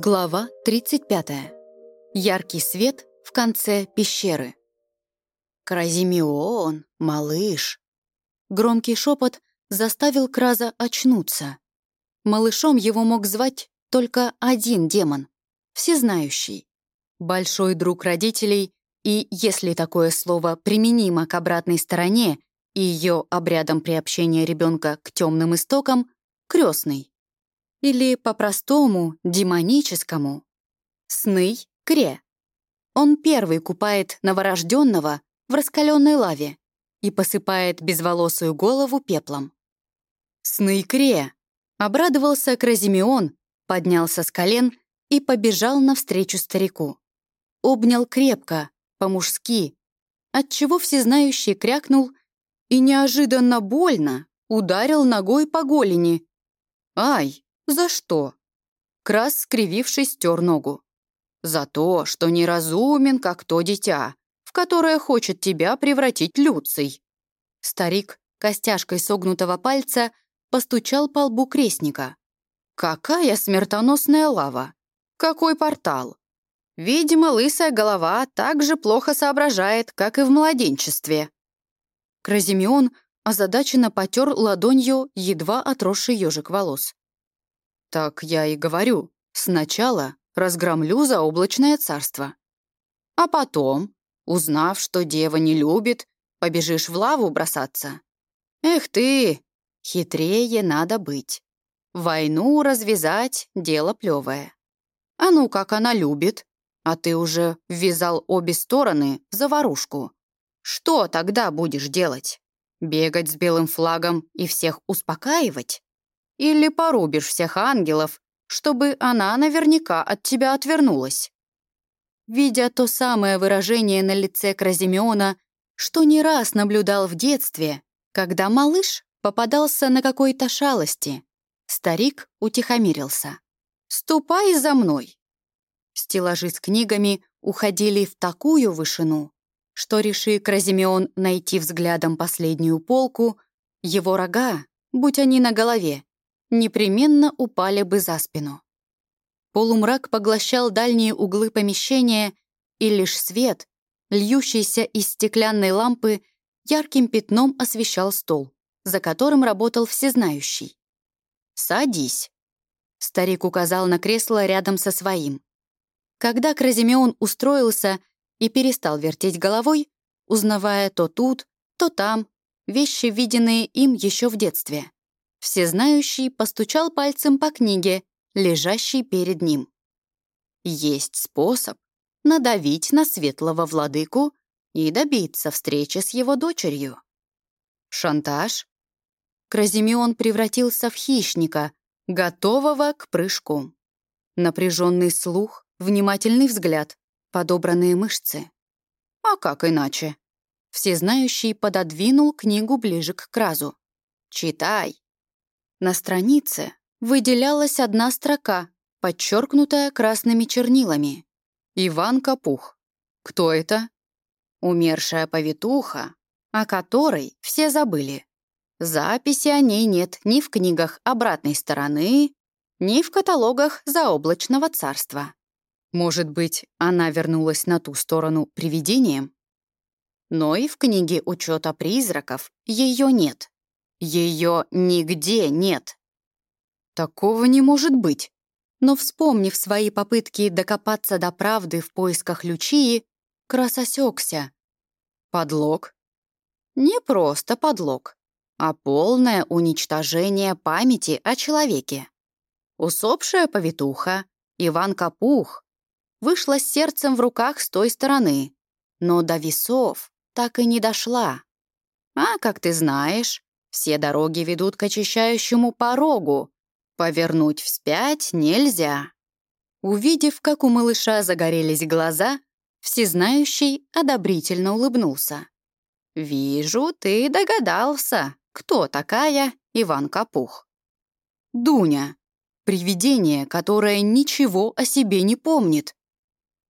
Глава 35. Яркий свет в конце пещеры. «Кразимеон, малыш!» Громкий шепот заставил Краза очнуться. Малышом его мог звать только один демон, всезнающий. Большой друг родителей и, если такое слово применимо к обратной стороне и ее обрядам приобщения ребенка к темным истокам, крестный. Или по-простому, демоническому. Сный Кре. Он первый купает новорожденного в раскаленной лаве и посыпает безволосую голову пеплом. Сный Кре. Обрадовался Кразимеон, поднялся с колен и побежал навстречу старику. Обнял крепко, по-мужски, отчего всезнающий крякнул и неожиданно больно ударил ногой по голени. «Ай!» «За что?» Крас, скривившись, стер ногу. «За то, что неразумен, как то дитя, в которое хочет тебя превратить Люций». Старик костяшкой согнутого пальца постучал по лбу крестника. «Какая смертоносная лава! Какой портал! Видимо, лысая голова так же плохо соображает, как и в младенчестве». Кразимеон озадаченно потер ладонью едва отросший ежик волос. «Так я и говорю. Сначала разгромлю заоблачное царство. А потом, узнав, что дева не любит, побежишь в лаву бросаться. Эх ты, хитрее надо быть. Войну развязать — дело плевое. А ну, как она любит, а ты уже ввязал обе стороны в заварушку. Что тогда будешь делать? Бегать с белым флагом и всех успокаивать? Или порубишь всех ангелов, чтобы она наверняка от тебя отвернулась. Видя то самое выражение на лице Кразимеона, что не раз наблюдал в детстве, когда малыш попадался на какой-то шалости, старик утихомирился. «Ступай за мной!» Стеллажи с книгами уходили в такую вышину, что, реши Кразимеон найти взглядом последнюю полку, его рога, будь они на голове, непременно упали бы за спину. Полумрак поглощал дальние углы помещения, и лишь свет, льющийся из стеклянной лампы, ярким пятном освещал стол, за которым работал всезнающий. «Садись», — старик указал на кресло рядом со своим. Когда Кразимеон устроился и перестал вертеть головой, узнавая то тут, то там, вещи, виденные им еще в детстве. Всезнающий постучал пальцем по книге, лежащей перед ним. Есть способ надавить на светлого владыку и добиться встречи с его дочерью. Шантаж. Кразимеон превратился в хищника, готового к прыжку. Напряженный слух, внимательный взгляд, подобранные мышцы. А как иначе? Всезнающий пододвинул книгу ближе к Кразу. «Читай!» На странице выделялась одна строка, подчеркнутая красными чернилами. Иван Капух. Кто это? Умершая повитуха, о которой все забыли. Записи о ней нет ни в книгах обратной стороны, ни в каталогах заоблачного царства. Может быть, она вернулась на ту сторону привидением? Но и в книге учета призраков ее нет. Ее нигде нет. Такого не может быть. Но, вспомнив свои попытки докопаться до правды в поисках Лючии, Крас осекся. Подлог? Не просто подлог, а полное уничтожение памяти о человеке. Усопшая повитуха, Иван Капух, вышла с сердцем в руках с той стороны, но до весов так и не дошла. А, как ты знаешь, все дороги ведут к очищающему порогу. Повернуть вспять нельзя. Увидев, как у малыша загорелись глаза, всезнающий одобрительно улыбнулся. «Вижу, ты догадался, кто такая Иван Капух». «Дуня, привидение, которое ничего о себе не помнит».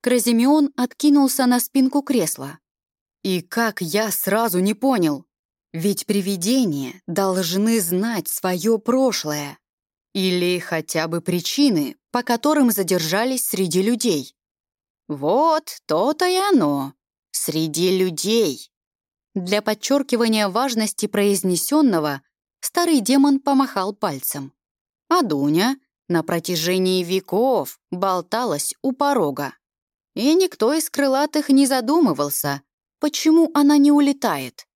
Кразимеон откинулся на спинку кресла. «И как я сразу не понял, ведь привидения должны знать свое прошлое. Или хотя бы причины, по которым задержались среди людей. Вот то-то и оно. Среди людей. Для подчеркивания важности произнесенного старый демон помахал пальцем. А Дуня на протяжении веков болталась у порога. И никто из крылатых не задумывался, почему она не улетает.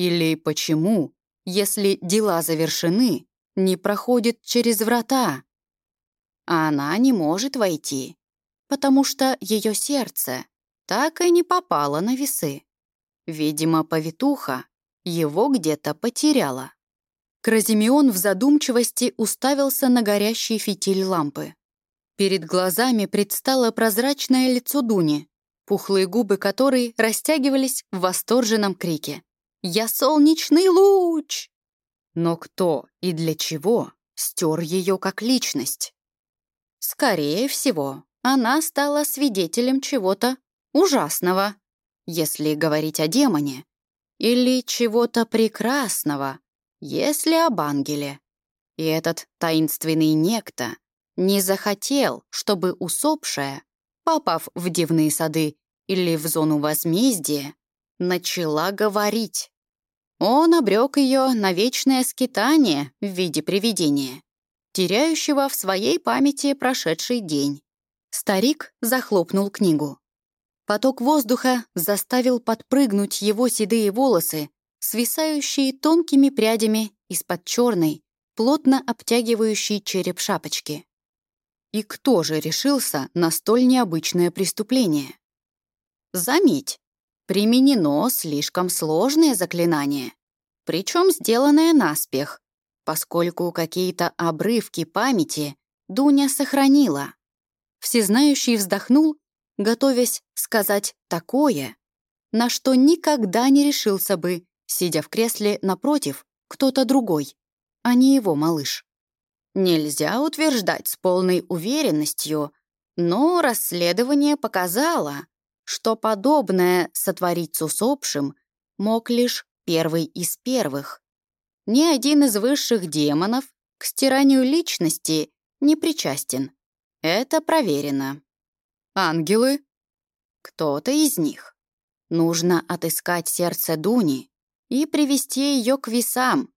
Или почему, если дела завершены, не проходит через врата. А она не может войти, потому что ее сердце так и не попало на весы. Видимо, повитуха его где-то потеряла. Кразимеон в задумчивости уставился на горящий фитиль лампы. Перед глазами предстало прозрачное лицо Дуни, пухлые губы которой растягивались в восторженном крике. «Я солнечный луч!» Но кто и для чего стер ее как личность? Скорее всего, она стала свидетелем чего-то ужасного, если говорить о демоне, или чего-то прекрасного, если об ангеле. И этот таинственный некто не захотел, чтобы усопшая, попав в дивные сады или в зону возмездия, начала говорить. Он обрек ее на вечное скитание в виде привидения, теряющего в своей памяти прошедший день. Старик захлопнул книгу. Поток воздуха заставил подпрыгнуть его седые волосы, свисающие тонкими прядями из-под черной, плотно обтягивающей череп шапочки. И кто же решился на столь необычное преступление? Заметь, применено слишком сложное заклинание, причем сделанное наспех, поскольку какие-то обрывки памяти Дуня сохранила. Всезнающий вздохнул, готовясь сказать такое, на что никогда не решился бы, сидя в кресле напротив, кто-то другой, а не его малыш. Нельзя утверждать с полной уверенностью, но расследование показало, что подобное сотворить с усопшим мог лишь первый из первых. Ни один из высших демонов к стиранию личности не причастен. Это проверено. Ангелы? Кто-то из них. Нужно отыскать сердце Дуни и привести ее к весам.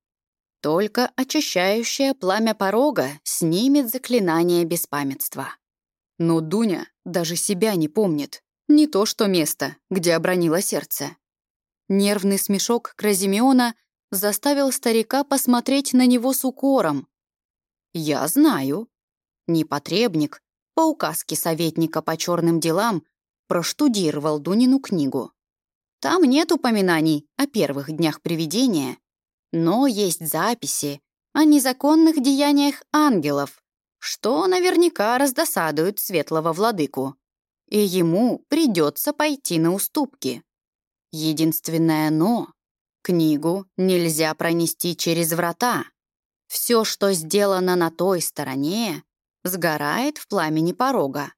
Только очищающее пламя порога снимет заклинание беспамятства. Но Дуня даже себя не помнит. Не то что место, где обронило сердце. Нервный смешок Кразимеона заставил старика посмотреть на него с укором. «Я знаю». Непотребник, по указке советника по черным делам, проштудировал Дунину книгу. Там нет упоминаний о первых днях привидения, но есть записи о незаконных деяниях ангелов, что наверняка раздосадует светлого владыку, и ему придется пойти на уступки. Единственное «но» — книгу нельзя пронести через врата. Все, что сделано на той стороне, сгорает в пламени порога.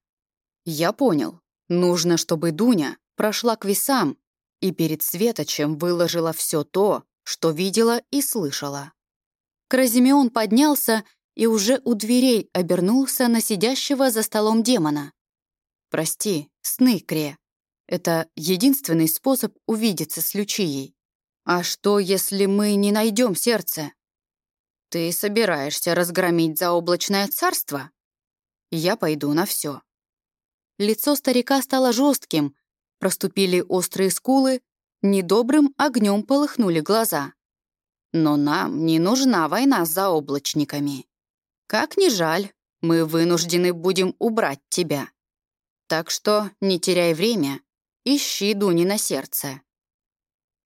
Я понял. Нужно, чтобы Дуня прошла к весам и перед Светочем выложила все то, что видела и слышала. Кразимеон поднялся и уже у дверей обернулся на сидящего за столом демона. «Прости, сны, Кре. Это единственный способ увидеться с Лючией. А что, если мы не найдем сердце? Ты собираешься разгромить заоблачное царство? Я пойду на все. Лицо старика стало жестким, Проступили острые скулы, недобрым огнем полыхнули глаза. Но нам не нужна война с заоблачниками. Как ни жаль, мы вынуждены будем убрать тебя. Так что не теряй время, ищи Дуни на сердце.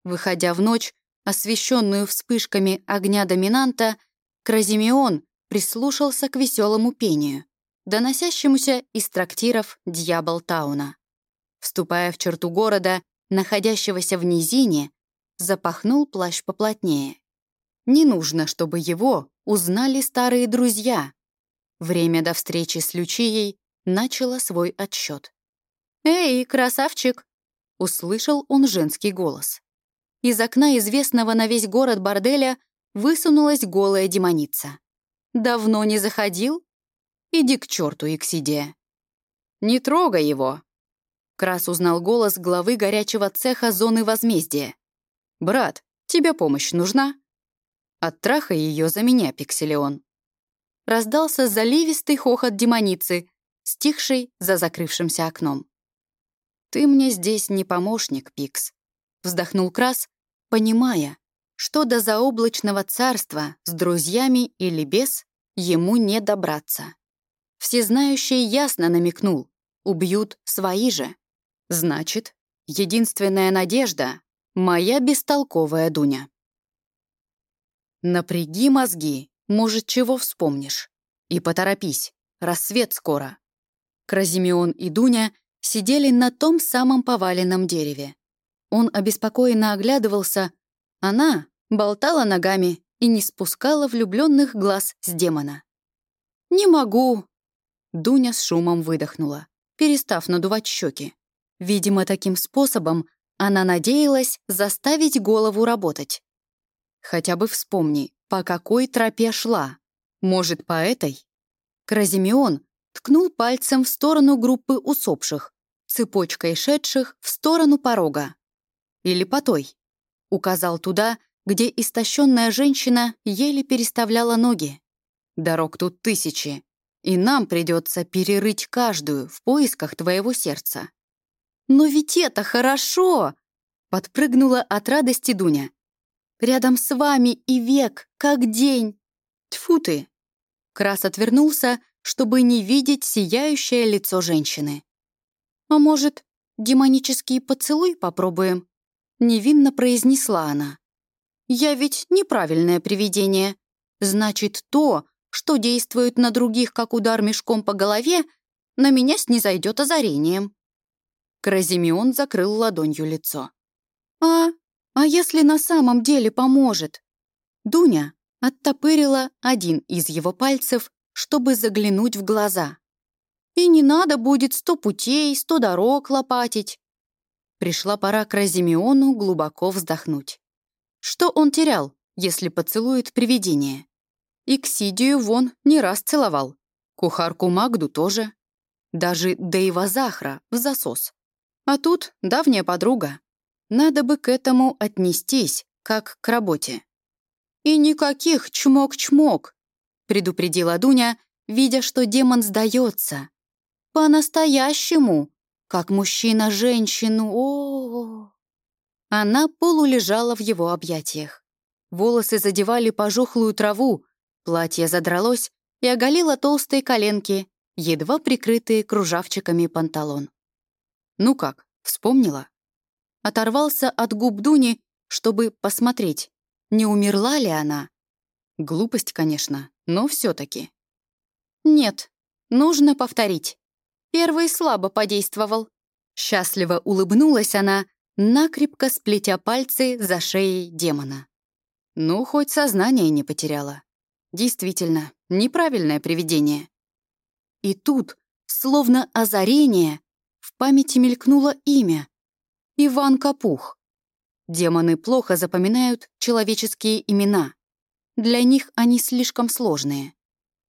Выходя в ночь, освещенную вспышками огня доминанта, Кразимеон прислушался к веселому пению, доносящемуся из трактиров Дьябл Тауна. Вступая в черту города, находящегося в низине, запахнул плащ поплотнее. Не нужно, чтобы его узнали старые друзья. Время до встречи с Лючией начало свой отсчет. «Эй, красавчик!» — услышал он женский голос. Из окна известного на весь город борделя высунулась голая демоница. Давно не заходил? Иди к черту, Иксидия. Не трогай его. Крас узнал голос главы горячего цеха зоны возмездия. «Брат, тебе помощь нужна?» «Оттрахай ее за меня, Пикселион». Раздался заливистый хохот демоницы, стихший за закрывшимся окном. «Ты мне здесь не помощник, Пикс», — вздохнул Крас, понимая, что до заоблачного царства с друзьями или без ему не добраться. Всезнающий ясно намекнул, убьют свои же. Значит, единственная надежда — моя бестолковая Дуня. Напряги мозги, может, чего вспомнишь. И поторопись, рассвет скоро. Кразимеон и Дуня сидели на том самом поваленном дереве. Он обеспокоенно оглядывался, она болтала ногами и не спускала влюбленных глаз с демона. «Не могу!» Дуня с шумом выдохнула, перестав надувать щеки. Видимо, таким способом она надеялась заставить голову работать. Хотя бы вспомни, по какой тропе шла. Может, по этой? Кразимеон ткнул пальцем в сторону группы усопших, цепочкой шедших в сторону порога. Или по той. Указал туда, где истощенная женщина еле переставляла ноги. Дорог тут тысячи, и нам придется перерыть каждую в поисках твоего сердца. «Но ведь это хорошо!» — подпрыгнула от радости Дуня. «Рядом с вами и век, как день!» Тьфу ты!» Крас отвернулся, чтобы не видеть сияющее лицо женщины. «А может, демонический поцелуй попробуем?» Невинно произнесла она. «Я ведь неправильное привидение. Значит, то, что действует на других, как удар мешком по голове, на меня снизойдет озарением». Кразимеон закрыл ладонью лицо. «А, а если на самом деле поможет?» Дуня оттопырила один из его пальцев, чтобы заглянуть в глаза. «И не надо будет сто путей, сто дорог лопатить». Пришла пора Кразимеону глубоко вздохнуть. Что он терял, если поцелует привидение? Иксидию вон не раз целовал, кухарку Магду тоже, даже Дейва Захра в засос. А тут давняя подруга. Надо бы к этому отнестись, как к работе. «И никаких чмок-чмок», — предупредила Дуня, видя, что демон сдается. «По-настоящему, как мужчина женщину, о, -о, -о Она полулежала в его объятиях. Волосы задевали пожухлую траву, платье задралось и оголило толстые коленки, едва прикрытые кружавчиками панталон. «Ну как, вспомнила?» Оторвался от губ Дуни, чтобы посмотреть, не умерла ли она. Глупость, конечно, но все таки «Нет, нужно повторить. Первый слабо подействовал». Счастливо улыбнулась она, накрепко сплетя пальцы за шеей демона. Ну, хоть сознание не потеряла. Действительно, неправильное привидение. И тут, словно озарение, в памяти мелькнуло имя. Иван Капух. Демоны плохо запоминают человеческие имена. Для них они слишком сложные.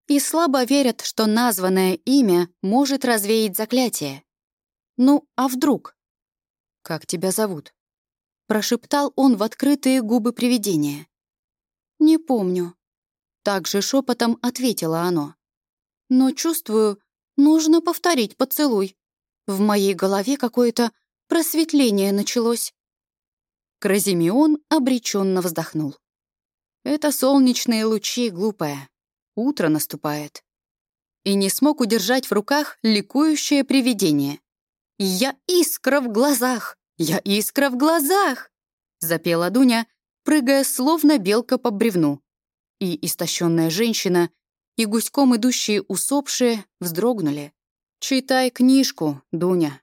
И слабо верят, что названное имя может развеять заклятие. Ну, а вдруг? «Как тебя зовут?» Прошептал он в открытые губы привидения. «Не помню». Также шепотом ответило оно. «Но чувствую, нужно повторить поцелуй. В моей голове какое-то просветление началось. Кразимеон обреченно вздохнул. Это солнечные лучи, глупая. Утро наступает. И не смог удержать в руках ликующее привидение. «Я искра в глазах! Я искра в глазах!» Запела Дуня, прыгая словно белка по бревну. И истощенная женщина, и гуськом идущие усопшие вздрогнули. «Читай книжку, Дуня»,